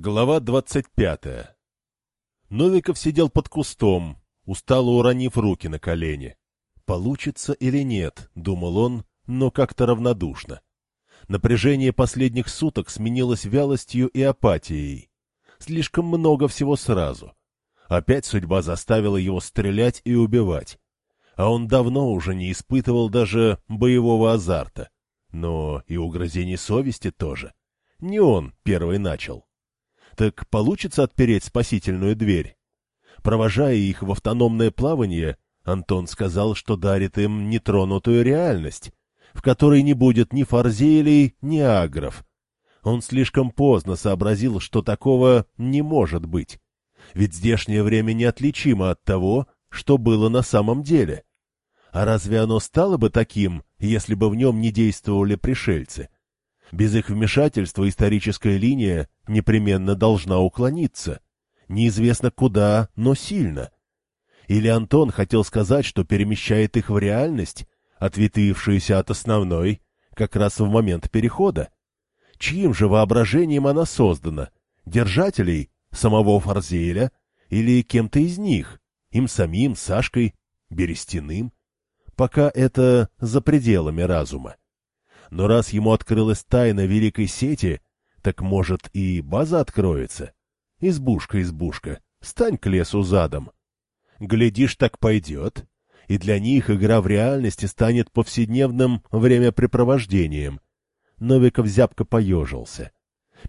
Глава двадцать пятая Новиков сидел под кустом, устало уронив руки на колени. Получится или нет, думал он, но как-то равнодушно. Напряжение последних суток сменилось вялостью и апатией. Слишком много всего сразу. Опять судьба заставила его стрелять и убивать. А он давно уже не испытывал даже боевого азарта. Но и угрызений совести тоже. Не он первый начал. Так получится отпереть спасительную дверь? Провожая их в автономное плавание, Антон сказал, что дарит им нетронутую реальность, в которой не будет ни фарзелей, ни агров. Он слишком поздно сообразил, что такого не может быть. Ведь здешнее время неотличимо от того, что было на самом деле. А разве оно стало бы таким, если бы в нем не действовали пришельцы? Без их вмешательства историческая линия непременно должна уклониться. Неизвестно куда, но сильно. Или Антон хотел сказать, что перемещает их в реальность, ответвившуюся от основной, как раз в момент перехода? Чьим же воображением она создана? Держателей? Самого Фарзеля? Или кем-то из них? Им самим, Сашкой, Берестяным? Пока это за пределами разума. Но раз ему открылась тайна великой сети, так, может, и база откроется? Избушка, избушка, стань к лесу задом. Глядишь, так пойдет. И для них игра в реальности станет повседневным времяпрепровождением. Новиков зябко поежился.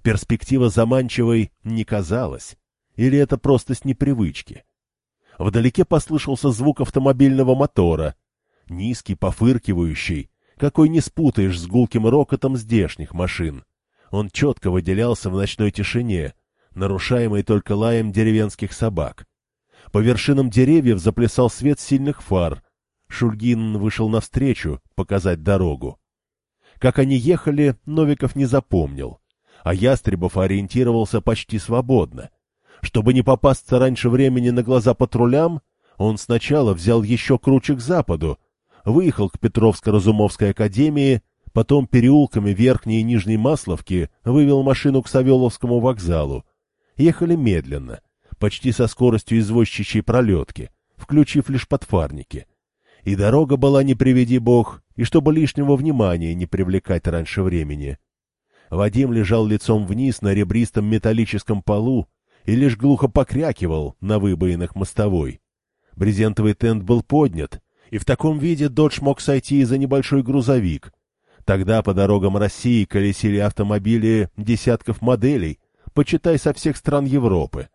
Перспектива заманчивой не казалась. Или это просто с непривычки? Вдалеке послышался звук автомобильного мотора. Низкий, пофыркивающий, какой не спутаешь с гулким рокотом здешних машин. Он четко выделялся в ночной тишине, нарушаемой только лаем деревенских собак. По вершинам деревьев заплясал свет сильных фар. Шульгин вышел навстречу, показать дорогу. Как они ехали, Новиков не запомнил, а Ястребов ориентировался почти свободно. Чтобы не попасться раньше времени на глаза патрулям, он сначала взял еще круче к западу, выехал к Петровско-Разумовской академии, потом переулками Верхней и Нижней Масловки вывел машину к Савеловскому вокзалу. Ехали медленно, почти со скоростью извозчичьей пролетки, включив лишь подфарники. И дорога была не приведи бог, и чтобы лишнего внимания не привлекать раньше времени. Вадим лежал лицом вниз на ребристом металлическом полу и лишь глухо покрякивал на выбоинах мостовой. Брезентовый тент был поднят, и в таком виде Додж мог сойти за небольшой грузовик. Тогда по дорогам России колесили автомобили десятков моделей, почитай со всех стран Европы.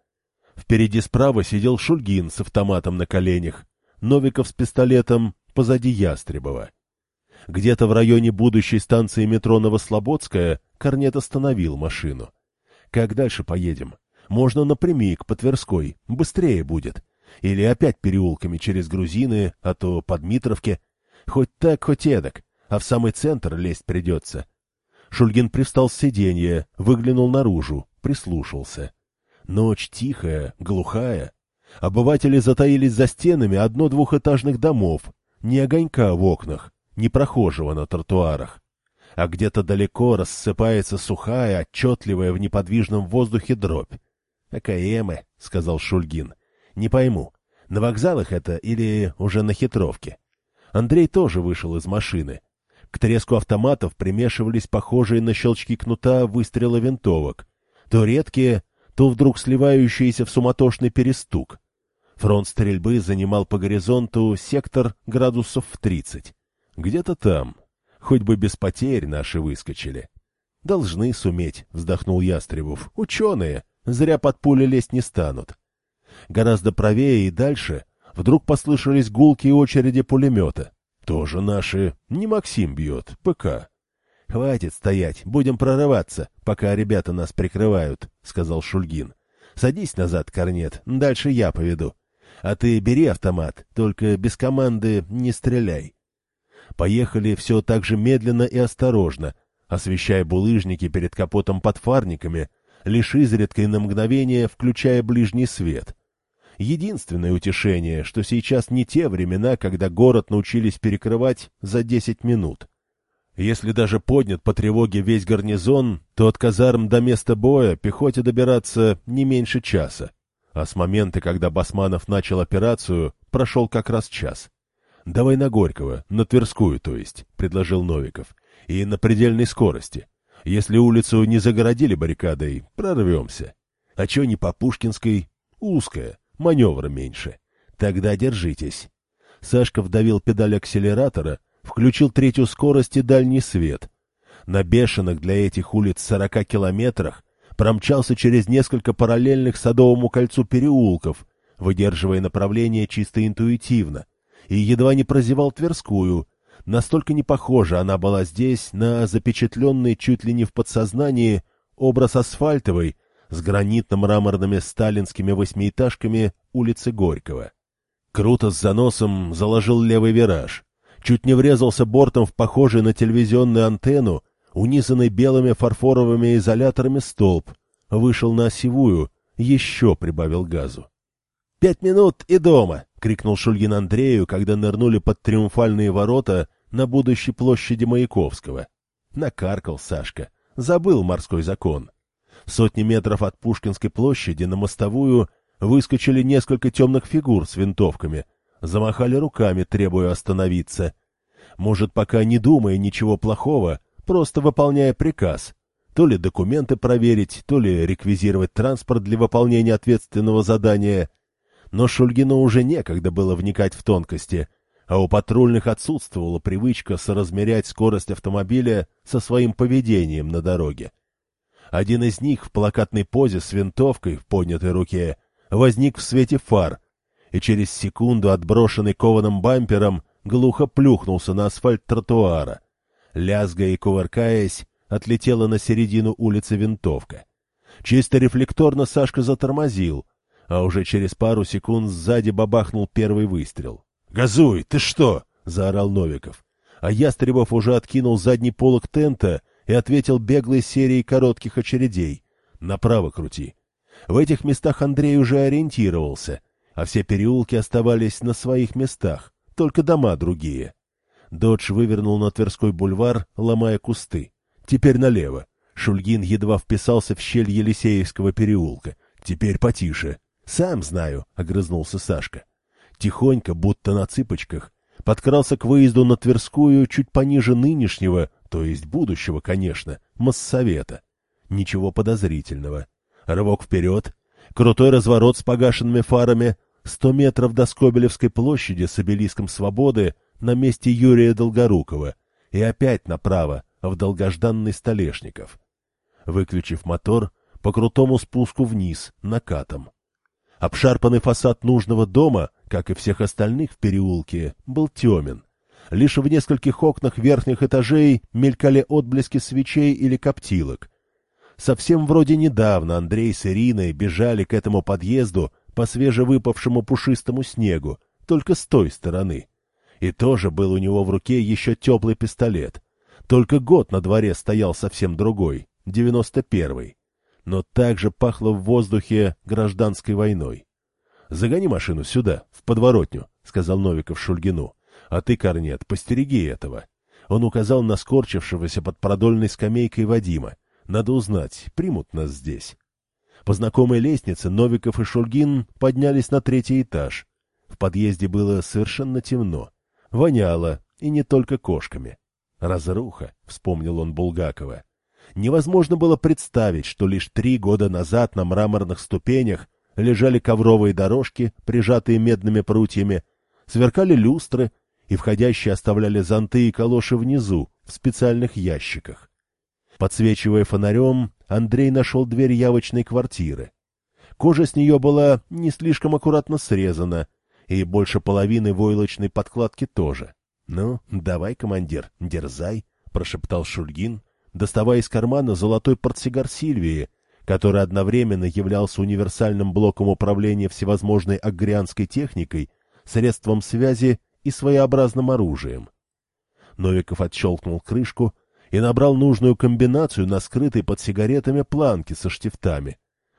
Впереди справа сидел Шульгин с автоматом на коленях, Новиков с пистолетом позади Ястребова. Где-то в районе будущей станции метро Новослободская Корнет остановил машину. «Как дальше поедем? Можно напрямик по Тверской, быстрее будет. Или опять переулками через Грузины, а то по Дмитровке. Хоть так, хоть эдак, а в самый центр лезть придется. Шульгин привстал с сиденья, выглянул наружу, прислушался. Ночь тихая, глухая. Обыватели затаились за стенами одно-двухэтажных домов, ни огонька в окнах, ни прохожего на тротуарах. А где-то далеко рассыпается сухая, отчетливая в неподвижном воздухе дробь. — Акаемы, — сказал Шульгин. Не пойму, на вокзалах это или уже на хитровке? Андрей тоже вышел из машины. К треску автоматов примешивались похожие на щелчки кнута выстрелы винтовок. То редкие, то вдруг сливающиеся в суматошный перестук. Фронт стрельбы занимал по горизонту сектор градусов в тридцать. Где-то там. Хоть бы без потерь наши выскочили. «Должны суметь», — вздохнул Ястребов. «Ученые. Зря под пули лезть не станут». Гораздо правее и дальше вдруг послышались гулки очереди пулемета. Тоже наши. Не Максим бьет, ПК. — Хватит стоять, будем прорываться, пока ребята нас прикрывают, — сказал Шульгин. — Садись назад, Корнет, дальше я поведу. А ты бери автомат, только без команды не стреляй. Поехали все так же медленно и осторожно, освещая булыжники перед капотом подфарниками, лишь изредка и на мгновение включая ближний свет — Единственное утешение, что сейчас не те времена, когда город научились перекрывать за десять минут. Если даже поднят по тревоге весь гарнизон, то от казарм до места боя пехоте добираться не меньше часа. А с момента, когда Басманов начал операцию, прошел как раз час. — Давай на Горького, на Тверскую, то есть, — предложил Новиков. — И на предельной скорости. Если улицу не загородили баррикадой, прорвемся. А чё не по Пушкинской? Узкая, маневра меньше. Тогда держитесь. Сашка вдавил педаль акселератора, включил третью скорость и дальний свет. На бешеных для этих улиц сорока километрах промчался через несколько параллельных Садовому кольцу переулков, выдерживая направление чисто интуитивно, и едва не прозевал Тверскую. Настолько не похожа она была здесь на запечатленный чуть ли не в подсознании образ асфальтовой с гранитно-мраморными сталинскими восьмиэтажками улицы Горького. Круто с заносом заложил левый вираж. Чуть не врезался бортом в похожий на телевизионную антенну, унизанный белыми фарфоровыми изоляторами столб. Вышел на осевую, еще прибавил газу. — Пять минут и дома! — крикнул Шульгин Андрею, когда нырнули под триумфальные ворота на будущей площади Маяковского. Накаркал Сашка. Забыл морской закон. Сотни метров от Пушкинской площади на мостовую Выскочили несколько темных фигур с винтовками, замахали руками, требуя остановиться. Может, пока не думая ничего плохого, просто выполняя приказ. То ли документы проверить, то ли реквизировать транспорт для выполнения ответственного задания. Но Шульгину уже некогда было вникать в тонкости, а у патрульных отсутствовала привычка соразмерять скорость автомобиля со своим поведением на дороге. Один из них в плакатной позе с винтовкой в поднятой руке возник в свете фар, и через секунду, отброшенный кованым бампером, глухо плюхнулся на асфальт тротуара. Лязгая и кувыркаясь, отлетела на середину улицы винтовка. Чисто рефлекторно Сашка затормозил, а уже через пару секунд сзади бабахнул первый выстрел. «Газуй, ты что?» — заорал Новиков. А Ястребов уже откинул задний полок тента и ответил беглой серией коротких очередей. «Направо крути. В этих местах Андрей уже ориентировался, а все переулки оставались на своих местах, только дома другие. Додж вывернул на Тверской бульвар, ломая кусты. Теперь налево. Шульгин едва вписался в щель Елисеевского переулка. Теперь потише. «Сам знаю», — огрызнулся Сашка. Тихонько, будто на цыпочках, подкрался к выезду на Тверскую чуть пониже нынешнего, то есть будущего, конечно, Моссовета. Ничего подозрительного рывок вперед, крутой разворот с погашенными фарами, сто метров до Скобелевской площади с обелиском свободы на месте Юрия Долгорукова и опять направо, в долгожданный Столешников. Выключив мотор, по крутому спуску вниз, накатом. Обшарпанный фасад нужного дома, как и всех остальных в переулке, был темен. Лишь в нескольких окнах верхних этажей мелькали отблески свечей или коптилок, Совсем вроде недавно Андрей с Ириной бежали к этому подъезду по свежевыпавшему пушистому снегу, только с той стороны. И тоже был у него в руке еще теплый пистолет. Только год на дворе стоял совсем другой, девяносто первый. Но также пахло в воздухе гражданской войной. — Загони машину сюда, в подворотню, — сказал Новиков Шульгину. — А ты, Корнет, постереги этого. Он указал на скорчившегося под продольной скамейкой Вадима. Надо узнать, примут нас здесь. По знакомой лестнице Новиков и Шульгин поднялись на третий этаж. В подъезде было совершенно темно. Воняло, и не только кошками. «Разруха», — вспомнил он Булгакова. Невозможно было представить, что лишь три года назад на мраморных ступенях лежали ковровые дорожки, прижатые медными прутьями, сверкали люстры, и входящие оставляли зонты и калоши внизу, в специальных ящиках. Подсвечивая фонарем, Андрей нашел дверь явочной квартиры. Кожа с нее была не слишком аккуратно срезана, и больше половины войлочной подкладки тоже. — Ну, давай, командир, дерзай, — прошептал Шульгин, доставая из кармана золотой портсигар Сильвии, который одновременно являлся универсальным блоком управления всевозможной агрианской техникой, средством связи и своеобразным оружием. Новиков отщелкнул крышку, и набрал нужную комбинацию на скрытой под сигаретами планке со штифтами.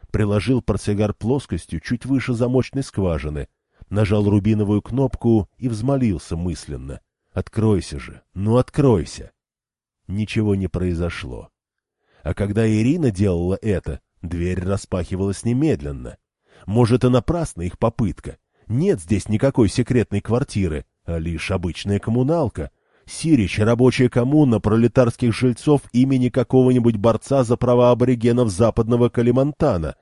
Приложил портсигар плоскостью чуть выше замочной скважины, нажал рубиновую кнопку и взмолился мысленно. «Откройся же! Ну, откройся!» ничего не произошло. А когда Ирина делала это, дверь распахивалась немедленно. Может, и напрасна их попытка. Нет здесь никакой секретной квартиры, а лишь обычная коммуналка. Сирич — рабочая коммуна пролетарских жильцов имени какого-нибудь борца за права аборигенов западного Калимантана.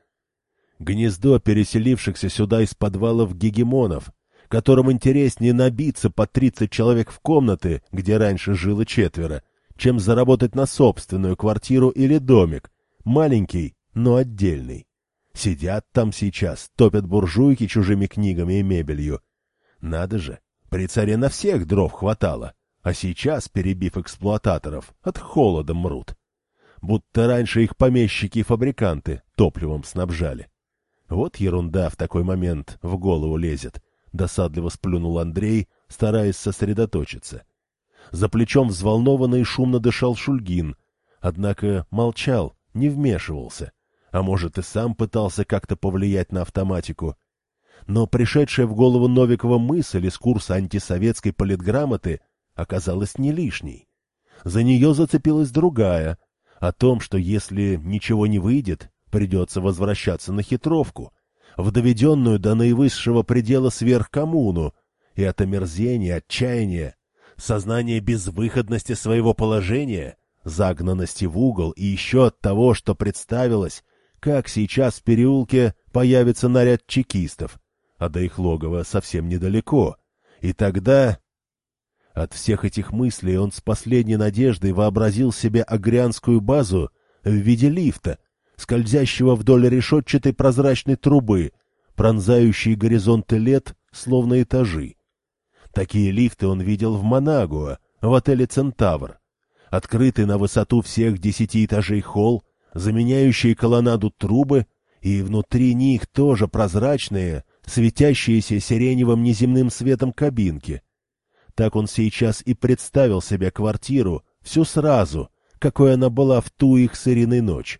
Гнездо переселившихся сюда из подвалов гегемонов, которым интереснее набиться по 30 человек в комнаты, где раньше жило четверо, чем заработать на собственную квартиру или домик, маленький, но отдельный. Сидят там сейчас, топят буржуйки чужими книгами и мебелью. Надо же, при царе на всех дров хватало, а сейчас, перебив эксплуататоров, от холода мрут. Будто раньше их помещики и фабриканты топливом снабжали. Вот ерунда в такой момент в голову лезет. Досадливо сплюнул Андрей, стараясь сосредоточиться. За плечом взволнованно и шумно дышал Шульгин, однако молчал, не вмешивался — а может и сам пытался как-то повлиять на автоматику. Но пришедшая в голову Новикова мысль из курса антисоветской политграмоты оказалась не лишней. За нее зацепилась другая, о том, что если ничего не выйдет, придется возвращаться на хитровку, в доведенную до наивысшего предела сверхкоммуну, и от омерзения, отчаяния, сознания безвыходности своего положения, загнанности в угол и еще от того, что представилось, как сейчас в переулке появится наряд чекистов, а до их логова совсем недалеко. И тогда... От всех этих мыслей он с последней надеждой вообразил себе агрянскую базу в виде лифта, скользящего вдоль решетчатой прозрачной трубы, пронзающей горизонты лет, словно этажи. Такие лифты он видел в Манагуа, в отеле «Центавр». Открытый на высоту всех десяти этажей холл, заменяющие колоннаду трубы, и внутри них тоже прозрачные, светящиеся сиреневым неземным светом кабинки. Так он сейчас и представил себе квартиру, всю сразу, какой она была в ту их с Ириной ночь.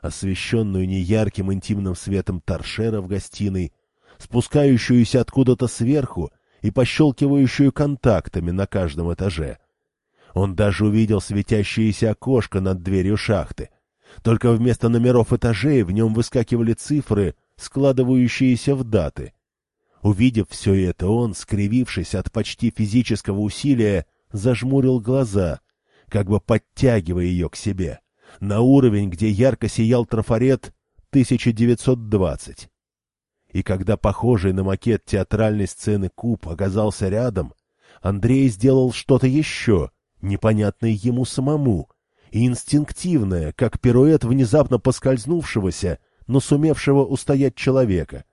Освещенную неярким интимным светом торшера в гостиной, спускающуюся откуда-то сверху и пощелкивающую контактами на каждом этаже. Он даже увидел светящееся окошко над дверью шахты — только вместо номеров этажей в нем выскакивали цифры, складывающиеся в даты. Увидев все это, он, скривившись от почти физического усилия, зажмурил глаза, как бы подтягивая ее к себе, на уровень, где ярко сиял трафарет 1920. И когда похожий на макет театральной сцены куб оказался рядом, Андрей сделал что-то еще, непонятное ему самому — и инстинктивное, как пируэт внезапно поскользнувшегося, но сумевшего устоять человека.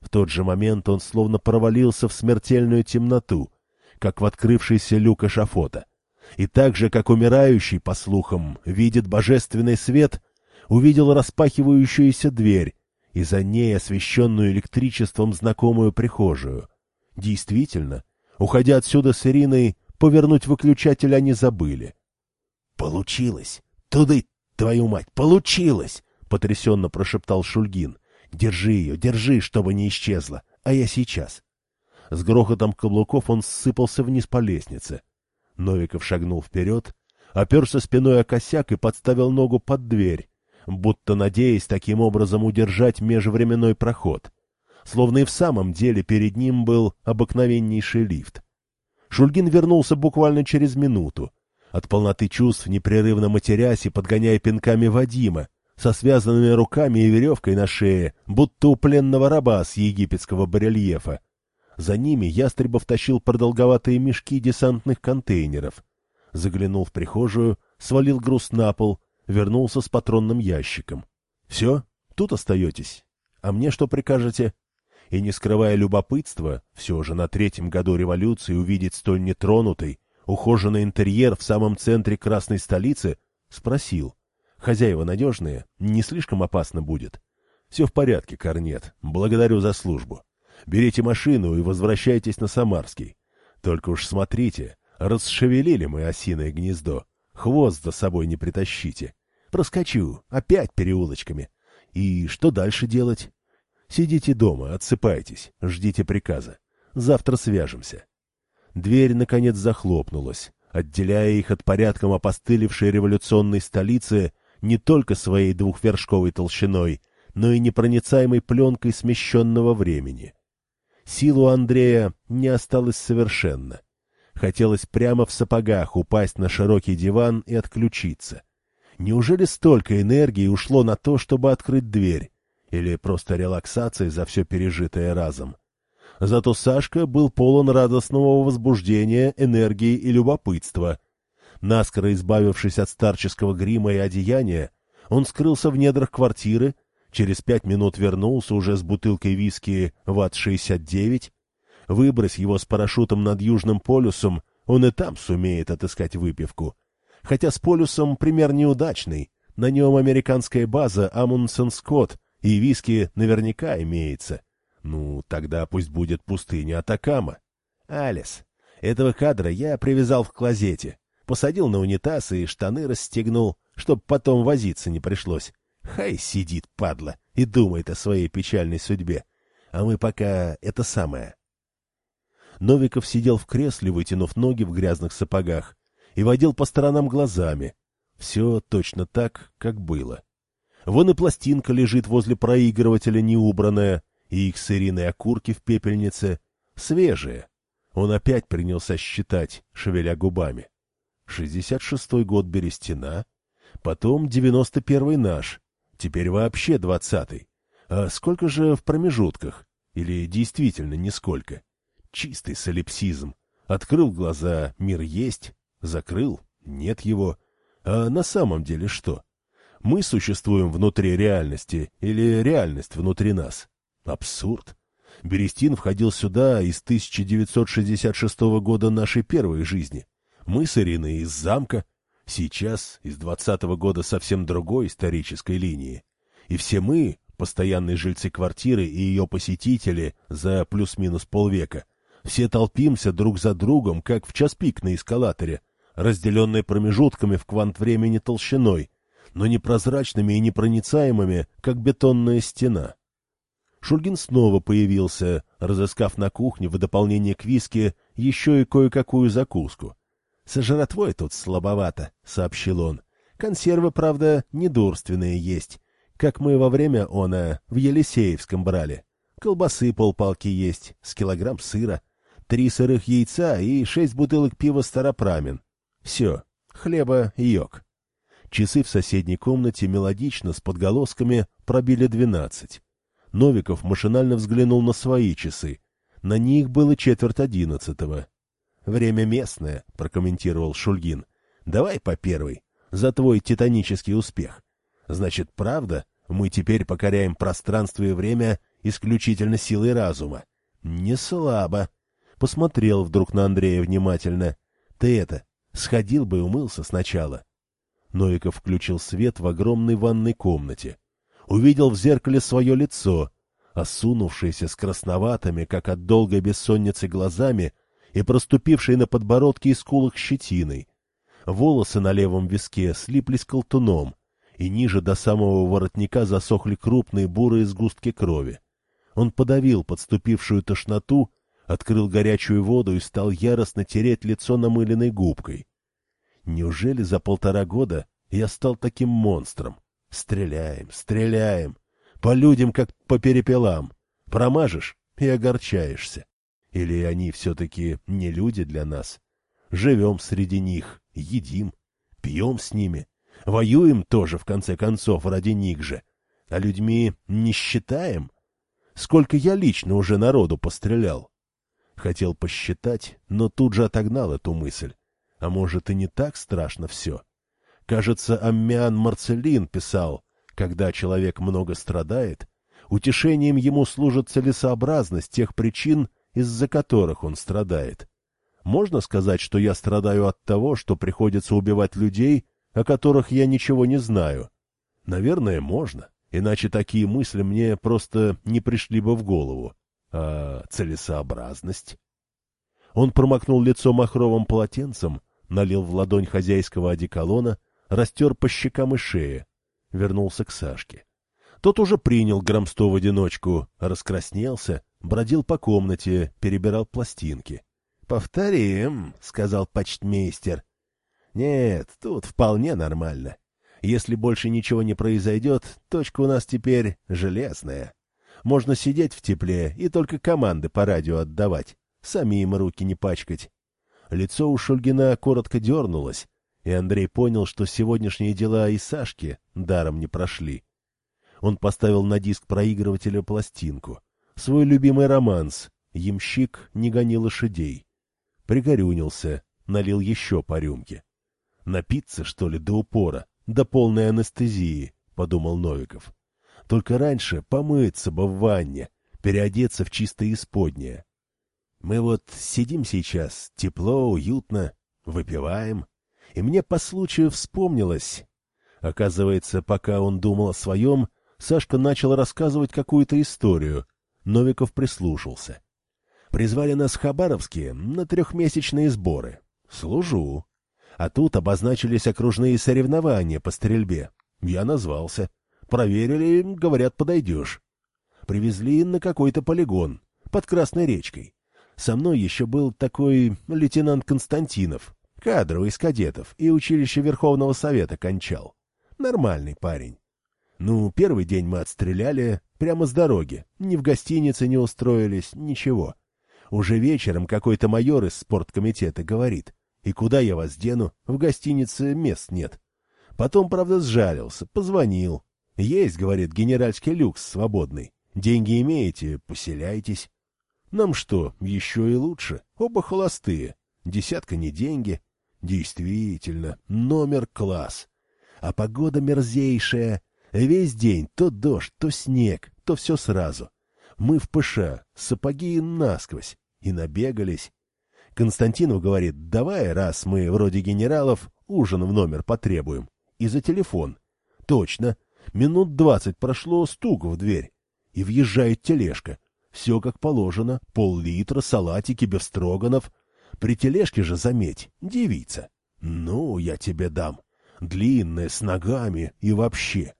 В тот же момент он словно провалился в смертельную темноту, как в открывшийся люк эшафота. И так же, как умирающий, по слухам, видит божественный свет, увидел распахивающуюся дверь и за ней освещенную электричеством знакомую прихожую. Действительно, уходя отсюда с Ириной, повернуть выключатель они забыли. «Получилось! Туды, твою мать, получилось!» — потрясенно прошептал Шульгин. «Держи ее, держи, чтобы не исчезла, а я сейчас». С грохотом каблуков он ссыпался вниз по лестнице. Новиков шагнул вперед, оперся спиной о косяк и подставил ногу под дверь, будто надеясь таким образом удержать межвременной проход. Словно и в самом деле перед ним был обыкновеннейший лифт. Шульгин вернулся буквально через минуту, от полноты чувств, непрерывно матерясь и подгоняя пинками Вадима, со связанными руками и веревкой на шее, будто у пленного раба с египетского барельефа. За ними Ястребов тащил продолговатые мешки десантных контейнеров. Заглянул в прихожую, свалил груз на пол, вернулся с патронным ящиком. — Все? Тут остаетесь? А мне что прикажете? И, не скрывая любопытства, все же на третьем году революции увидеть столь нетронутый, ухоженный интерьер в самом центре красной столицы, спросил. Хозяева надежные, не слишком опасно будет. Все в порядке, Корнет, благодарю за службу. Берите машину и возвращайтесь на Самарский. Только уж смотрите, расшевелили мы осиное гнездо. Хвост за собой не притащите. Проскочу, опять переулочками. И что дальше делать? Сидите дома, отсыпайтесь, ждите приказа. Завтра свяжемся. Дверь, наконец, захлопнулась, отделяя их от порядком опостылевшей революционной столицы не только своей двухвершковой толщиной, но и непроницаемой пленкой смещенного времени. Силу Андрея не осталось совершенно. Хотелось прямо в сапогах упасть на широкий диван и отключиться. Неужели столько энергии ушло на то, чтобы открыть дверь? Или просто релаксация за все пережитое разом? Зато Сашка был полон радостного возбуждения, энергии и любопытства. Наскоро избавившись от старческого грима и одеяния, он скрылся в недрах квартиры, через пять минут вернулся уже с бутылкой виски ВАТ-69. Выбрось его с парашютом над Южным полюсом, он и там сумеет отыскать выпивку. Хотя с полюсом пример неудачный, на нем американская база Амундсен Скотт, и виски наверняка имеется. Ну, тогда пусть будет пустыня Атакама. Алис, этого кадра я привязал в клозете, посадил на унитаз и штаны расстегнул, чтоб потом возиться не пришлось. Хай сидит, падла, и думает о своей печальной судьбе. А мы пока это самое. Новиков сидел в кресле, вытянув ноги в грязных сапогах, и водил по сторонам глазами. Все точно так, как было. Вон и пластинка лежит возле проигрывателя неубранная, и их с Ириной окурки в пепельнице свежие. Он опять принялся считать, шевеля губами. Шестьдесят шестой год Берестина, потом девяносто первый наш, теперь вообще двадцатый. А сколько же в промежутках? Или действительно нисколько? Чистый солипсизм. Открыл глаза, мир есть, закрыл, нет его. А на самом деле что? Мы существуем внутри реальности или реальность внутри нас? Абсурд. Берестин входил сюда из 1966 года нашей первой жизни. Мы с Ириной из замка, сейчас из 20 -го года совсем другой исторической линии. И все мы, постоянные жильцы квартиры и ее посетители за плюс-минус полвека, все толпимся друг за другом, как в час пик на эскалаторе, разделенные промежутками в квант времени толщиной, но непрозрачными и непроницаемыми, как бетонная стена. Шульгин снова появился, разыскав на кухне в дополнение к виске еще и кое-какую закуску. — твой тут слабовато, — сообщил он. — Консервы, правда, недурственные есть, как мы во время она в Елисеевском брали. Колбасы полпалки есть, с килограмм сыра, три сырых яйца и шесть бутылок пива «Старопрамен». Все, хлеба йог. Часы в соседней комнате мелодично с подголосками пробили двенадцать. Новиков машинально взглянул на свои часы. На них было четверть одиннадцатого. «Время местное», — прокомментировал Шульгин. «Давай по первой, за твой титанический успех. Значит, правда, мы теперь покоряем пространство и время исключительно силой разума. Не слабо». Посмотрел вдруг на Андрея внимательно. «Ты это, сходил бы и умылся сначала». Новиков включил свет в огромной ванной комнате увидел в зеркале свое лицо, осунувшееся с красноватыми, как от долгой бессонницы, глазами и проступившей на подбородке и скулах щетиной. Волосы на левом виске слиплись колтуном, и ниже до самого воротника засохли крупные бурые сгустки крови. Он подавил подступившую тошноту, открыл горячую воду и стал яростно тереть лицо намыленной губкой. Неужели за полтора года я стал таким монстром? Стреляем, стреляем. По людям, как по перепелам. Промажешь и огорчаешься. Или они все-таки не люди для нас? Живем среди них, едим, пьем с ними, воюем тоже, в конце концов, ради них же. А людьми не считаем? Сколько я лично уже народу пострелял? Хотел посчитать, но тут же отогнал эту мысль. А может, и не так страшно все? Кажется, Аммиан Марцелин писал, когда человек много страдает, утешением ему служит целесообразность тех причин, из-за которых он страдает. Можно сказать, что я страдаю от того, что приходится убивать людей, о которых я ничего не знаю? Наверное, можно, иначе такие мысли мне просто не пришли бы в голову. А целесообразность? Он промокнул лицо махровым полотенцем, налил в ладонь хозяйского одеколона растер по щекам и шее. Вернулся к Сашке. Тот уже принял грамсто в одиночку, раскраснелся, бродил по комнате, перебирал пластинки. — Повторим, — сказал почтмейстер. Нет, тут вполне нормально. Если больше ничего не произойдет, точка у нас теперь железная. Можно сидеть в тепле и только команды по радио отдавать, самим руки не пачкать. Лицо у Шульгина коротко дернулось, и Андрей понял, что сегодняшние дела и Сашки даром не прошли. Он поставил на диск проигрывателя пластинку. Свой любимый романс «Ямщик не гони лошадей». Пригорюнился, налил еще по рюмке. «Напиться, что ли, до упора, до полной анестезии», — подумал Новиков. «Только раньше помыться бы в ванне, переодеться в чистое исподнее. Мы вот сидим сейчас, тепло, уютно, выпиваем, и мне по случаю вспомнилось. Оказывается, пока он думал о своем, Сашка начал рассказывать какую-то историю. Новиков прислушался. Призвали нас в Хабаровске на трехмесячные сборы. Служу. А тут обозначились окружные соревнования по стрельбе. Я назвался. Проверили, говорят, подойдешь. Привезли на какой-то полигон под Красной речкой. Со мной еще был такой лейтенант Константинов, кадровый из кадетов, и училище Верховного Совета кончал. Нормальный парень. Ну, первый день мы отстреляли прямо с дороги. Ни в гостинице не устроились, ничего. Уже вечером какой-то майор из спорткомитета говорит, «И куда я вас дену? В гостинице мест нет». Потом, правда, сжалился, позвонил. «Есть, — говорит, — генеральский люкс свободный. Деньги имеете, поселяйтесь». Нам что, еще и лучше? Оба холостые. Десятка не деньги. Действительно, номер класс. А погода мерзейшая. Весь день то дождь, то снег, то все сразу. Мы в ПШ, сапоги насквозь, и набегались. Константинов говорит, давай, раз мы вроде генералов, ужин в номер потребуем. И за телефон. Точно. Минут двадцать прошло стук в дверь. И въезжает тележка. Все как положено. Пол-литра, салатики, бефстроганов. При тележке же, заметь, девица. Ну, я тебе дам. Длинная, с ногами и вообще.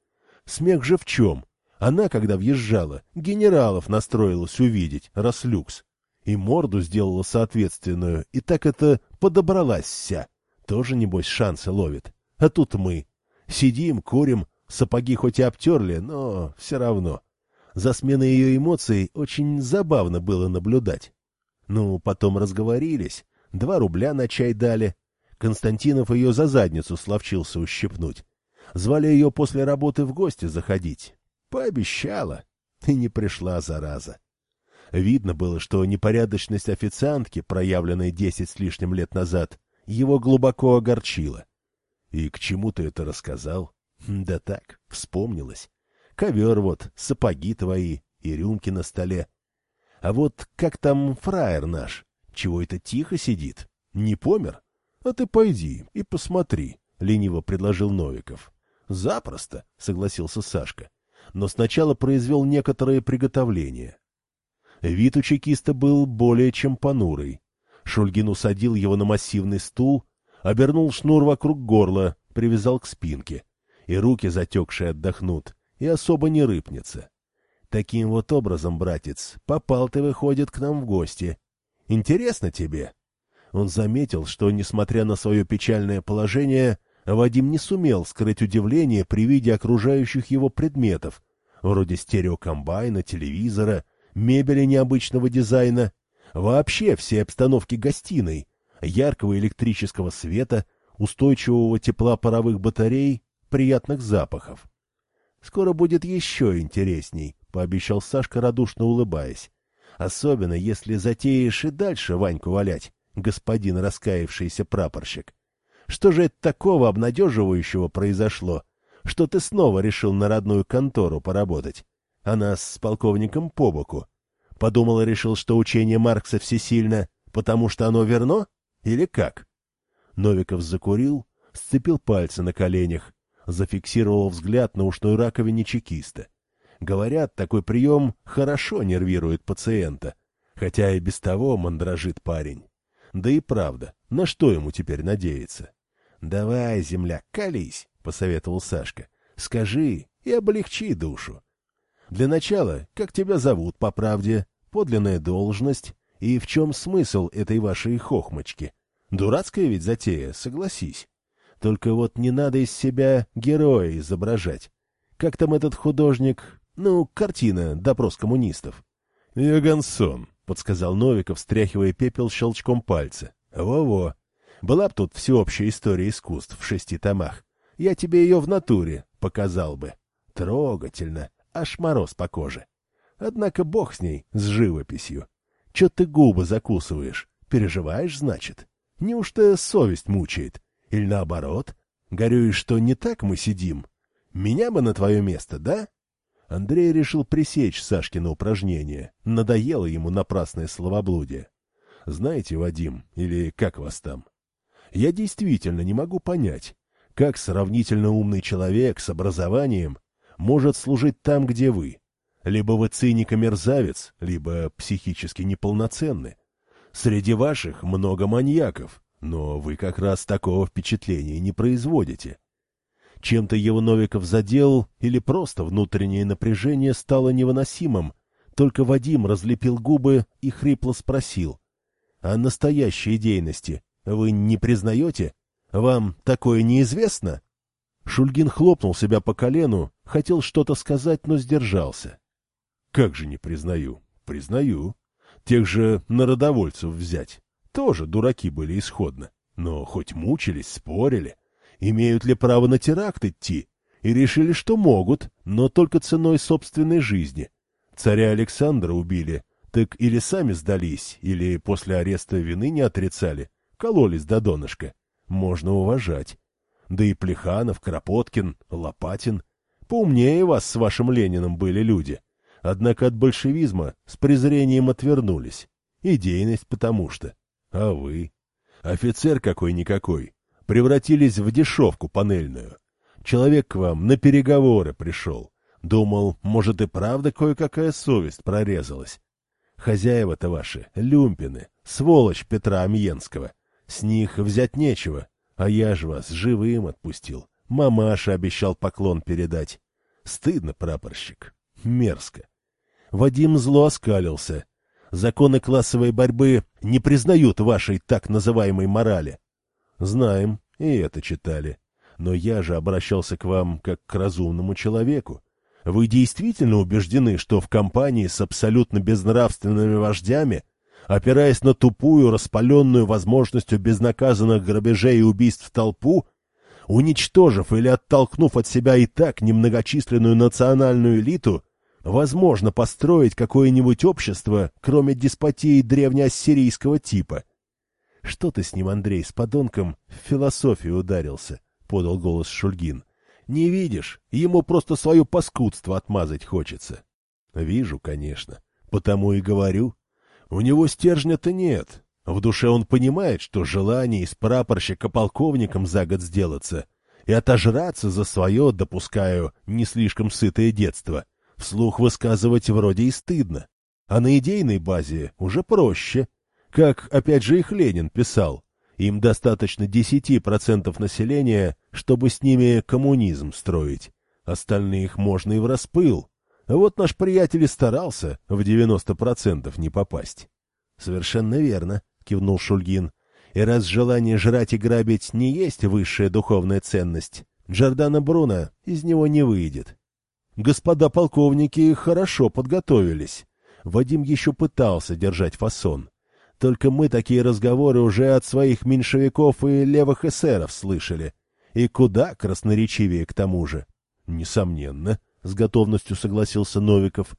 Смех же в чем? Она, когда въезжала, генералов настроилась увидеть, раз люкс. И морду сделала соответственную, и так это подобралась вся. Тоже, небось, шансы ловит. А тут мы. Сидим, курим, сапоги хоть и обтерли, но все равно. За сменой ее эмоций очень забавно было наблюдать. Ну, потом разговорились, два рубля на чай дали. Константинов ее за задницу словчился ущипнуть. Звали ее после работы в гости заходить. Пообещала. И не пришла, зараза. Видно было, что непорядочность официантки, проявленной десять с лишним лет назад, его глубоко огорчила. И к чему ты это рассказал? Да так, вспомнилось. Ковер вот, сапоги твои и рюмки на столе. А вот как там фраер наш? Чего это тихо сидит? Не помер? А ты пойди и посмотри, — лениво предложил Новиков. — Запросто, — согласился Сашка. Но сначала произвел некоторые приготовления. Вид у чекиста был более чем понурый. Шульгин усадил его на массивный стул, обернул шнур вокруг горла, привязал к спинке. И руки затекшие отдохнут, и особо не рыпнется. Таким вот образом, братец, попал ты, выходит, к нам в гости. Интересно тебе? Он заметил, что, несмотря на свое печальное положение, Вадим не сумел скрыть удивление при виде окружающих его предметов, вроде стереокомбайна, телевизора, мебели необычного дизайна, вообще всей обстановки гостиной, яркого электрического света, устойчивого тепла паровых батарей, приятных запахов. «Скоро будет еще интересней», — пообещал Сашка, радушно улыбаясь. «Особенно, если затеешь и дальше Ваньку валять, господин раскаявшийся прапорщик. Что же это такого обнадеживающего произошло, что ты снова решил на родную контору поработать, а нас с полковником по боку? Подумал и решил, что учение Маркса всесильно, потому что оно верно? Или как? Новиков закурил, сцепил пальцы на коленях, зафиксировал взгляд на ушной раковине чекиста. Говорят, такой прием хорошо нервирует пациента, хотя и без того мандражит парень. Да и правда, на что ему теперь надеяться? — Давай, земля, колись, — посоветовал Сашка. — Скажи и облегчи душу. Для начала, как тебя зовут по правде, подлинная должность и в чем смысл этой вашей хохмочки? Дурацкая ведь затея, согласись. Только вот не надо из себя героя изображать. Как там этот художник? Ну, картина «Допрос коммунистов». «Йогансон», — подсказал Новиков, стряхивая пепел щелчком пальца. «Во-во. Была б тут всеобщая история искусств в шести томах. Я тебе ее в натуре показал бы. Трогательно, аж мороз по коже. Однако бог с ней, с живописью. Че ты губы закусываешь? Переживаешь, значит? Неужто совесть мучает? Или наоборот? Горюешь, что не так мы сидим? Меня бы на твое место, да? Андрей решил пресечь Сашкино упражнение. Надоело ему напрасное словоблудие. Знаете, Вадим, или как вас там? Я действительно не могу понять, как сравнительно умный человек с образованием может служить там, где вы. Либо вы циник и мерзавец, либо психически неполноценны. Среди ваших много маньяков, но вы как раз такого впечатления не производите. Чем-то его Новиков задел, или просто внутреннее напряжение стало невыносимым, только Вадим разлепил губы и хрипло спросил. — А настоящей идейности вы не признаете? Вам такое неизвестно? Шульгин хлопнул себя по колену, хотел что-то сказать, но сдержался. — Как же не признаю? Признаю. Тех же народовольцев взять. Тоже дураки были исходно. Но хоть мучились, спорили. Имеют ли право на теракт идти? И решили, что могут, но только ценой собственной жизни. Царя Александра убили, так или сами сдались, или после ареста вины не отрицали, кололись до донышка. Можно уважать. Да и Плеханов, Кропоткин, Лопатин. Поумнее вас с вашим Лениным были люди. Однако от большевизма с презрением отвернулись. Идейность потому что. А вы? Офицер какой-никакой. Превратились в дешевку панельную. Человек к вам на переговоры пришел. Думал, может и правда кое-какая совесть прорезалась. Хозяева-то ваши, люмпины, сволочь Петра Амьенского. С них взять нечего, а я же вас живым отпустил. Мамаша обещал поклон передать. Стыдно, прапорщик. Мерзко. Вадим зло оскалился. Законы классовой борьбы не признают вашей так называемой морали. Знаем, и это читали. Но я же обращался к вам как к разумному человеку. Вы действительно убеждены, что в компании с абсолютно безнравственными вождями опираясь на тупую, распаленную возможностью безнаказанных грабежей и убийств толпу, уничтожив или оттолкнув от себя и так немногочисленную национальную элиту, возможно построить какое-нибудь общество, кроме деспотии древнеассирийского типа. — Что ты с ним, Андрей, с подонком, в философию ударился? — подал голос Шульгин. — Не видишь, ему просто свое паскудство отмазать хочется. — Вижу, конечно. Потому и говорю. У него стержня-то нет. В душе он понимает, что желание из прапорщика полковником за год сделаться и отожраться за свое, допускаю, не слишком сытое детство, вслух высказывать вроде и стыдно. А на идейной базе уже проще. Как, опять же, их Ленин писал, им достаточно 10% населения, чтобы с ними коммунизм строить. Остальных можно и в распыл. Вот наш приятель и старался в 90% не попасть. — Совершенно верно, — кивнул Шульгин. — И раз желание жрать и грабить не есть высшая духовная ценность, Джордана Бруно из него не выйдет. Господа полковники хорошо подготовились. Вадим еще пытался держать фасон. Только мы такие разговоры уже от своих меньшевиков и левых эсеров слышали. И куда красноречивее к тому же. Несомненно, с готовностью согласился Новиков.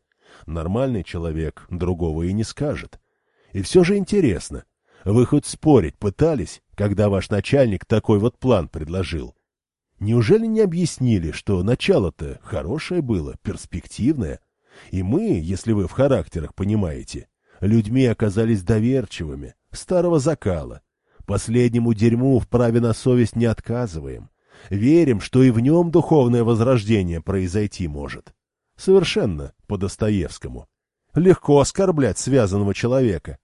Нормальный человек другого и не скажет. И все же интересно. Вы хоть спорить пытались, когда ваш начальник такой вот план предложил? Неужели не объяснили, что начало-то хорошее было, перспективное? И мы, если вы в характерах понимаете, людьми оказались доверчивыми, старого закала. Последнему дерьму в праве на совесть не отказываем. Верим, что и в нем духовное возрождение произойти может. Совершенно по-достоевскому. Легко оскорблять связанного человека.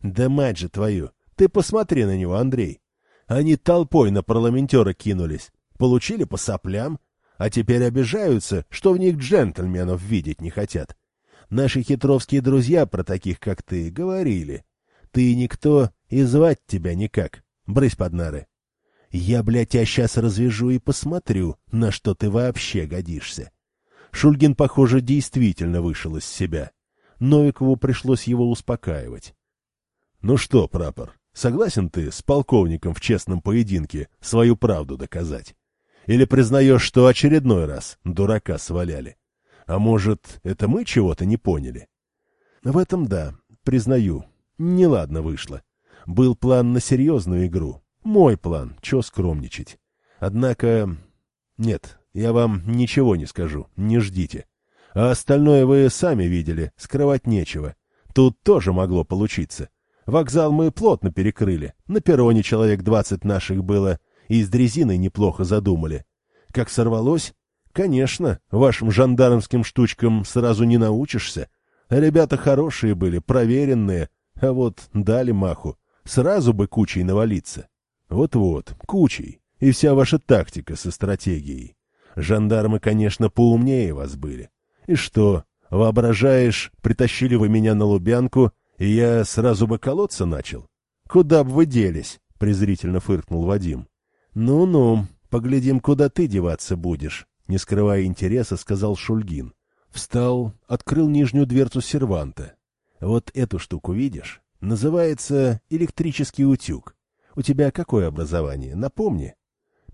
Да мать же твою! Ты посмотри на него, Андрей. Они толпой на парламентера кинулись, получили по соплям, а теперь обижаются, что в них джентльменов видеть не хотят. Наши хитровские друзья про таких, как ты, говорили. Ты никто и звать тебя никак. Брысь под нары. Я, блядь, тебя сейчас развяжу и посмотрю, на что ты вообще годишься. Шульгин, похоже, действительно вышел из себя. Новикову пришлось его успокаивать. — Ну что, прапор, согласен ты с полковником в честном поединке свою правду доказать? Или признаешь, что очередной раз дурака сваляли? А может, это мы чего-то не поняли? — В этом да, признаю. Неладно вышло. Был план на серьезную игру. Мой план, чё скромничать. Однако... Нет, я вам ничего не скажу, не ждите. А остальное вы сами видели, скрывать нечего. Тут тоже могло получиться. Вокзал мы плотно перекрыли, на перроне человек двадцать наших было, и с дрезиной неплохо задумали. Как сорвалось? Конечно, вашим жандармским штучкам сразу не научишься. Ребята хорошие были, проверенные, а вот дали маху. Сразу бы кучей навалиться. Вот-вот, кучей. И вся ваша тактика со стратегией. Жандармы, конечно, поумнее вас были. И что, воображаешь, притащили вы меня на Лубянку, и я сразу бы колоться начал? Куда бы вы делись? — презрительно фыркнул Вадим. «Ну-ну, поглядим, куда ты деваться будешь», — не скрывая интереса, сказал Шульгин. Встал, открыл нижнюю дверцу серванта. «Вот эту штуку видишь? Называется электрический утюг. У тебя какое образование? Напомни».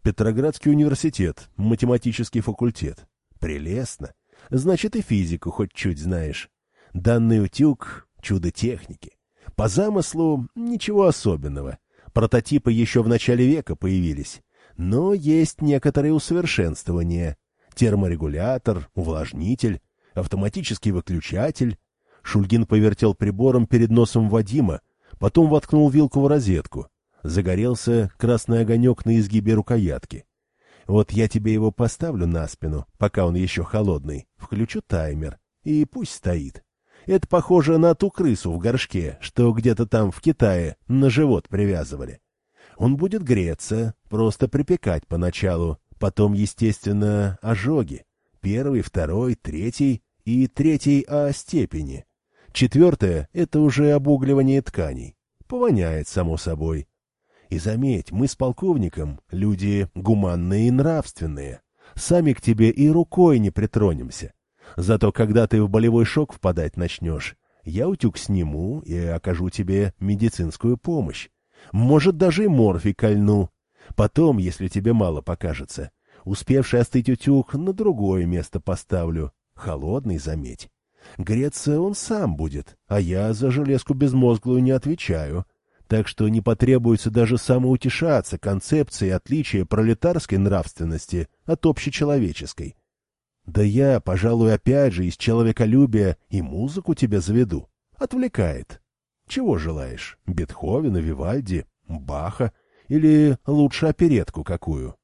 Петроградский университет, математический факультет. Прелестно. Значит, и физику хоть чуть знаешь. Данный утюг — чудо техники. По замыслу ничего особенного. Прототипы еще в начале века появились. Но есть некоторые усовершенствования. Терморегулятор, увлажнитель, автоматический выключатель. Шульгин повертел прибором перед носом Вадима, потом воткнул вилку в розетку. Загорелся красный огонек на изгибе рукоятки. Вот я тебе его поставлю на спину, пока он еще холодный, включу таймер, и пусть стоит. Это похоже на ту крысу в горшке, что где-то там в Китае на живот привязывали. Он будет греться, просто припекать поначалу, потом, естественно, ожоги. Первый, второй, третий и третий о степени. Четвертое — это уже обугливание тканей. Повоняет, само собой. И заметь, мы с полковником люди гуманные и нравственные. Сами к тебе и рукой не притронемся. Зато когда ты в болевой шок впадать начнешь, я утюг сниму и окажу тебе медицинскую помощь. Может, даже и морфий кольну. Потом, если тебе мало покажется, успевший остыть утюг на другое место поставлю. Холодный, заметь. Греться он сам будет, а я за железку безмозглую не отвечаю так что не потребуется даже самоутешаться концепцией отличия пролетарской нравственности от общечеловеческой. Да я, пожалуй, опять же из человеколюбия и музыку тебя заведу. Отвлекает. Чего желаешь? Бетховена, Вивальди, Баха или лучше оперетку какую?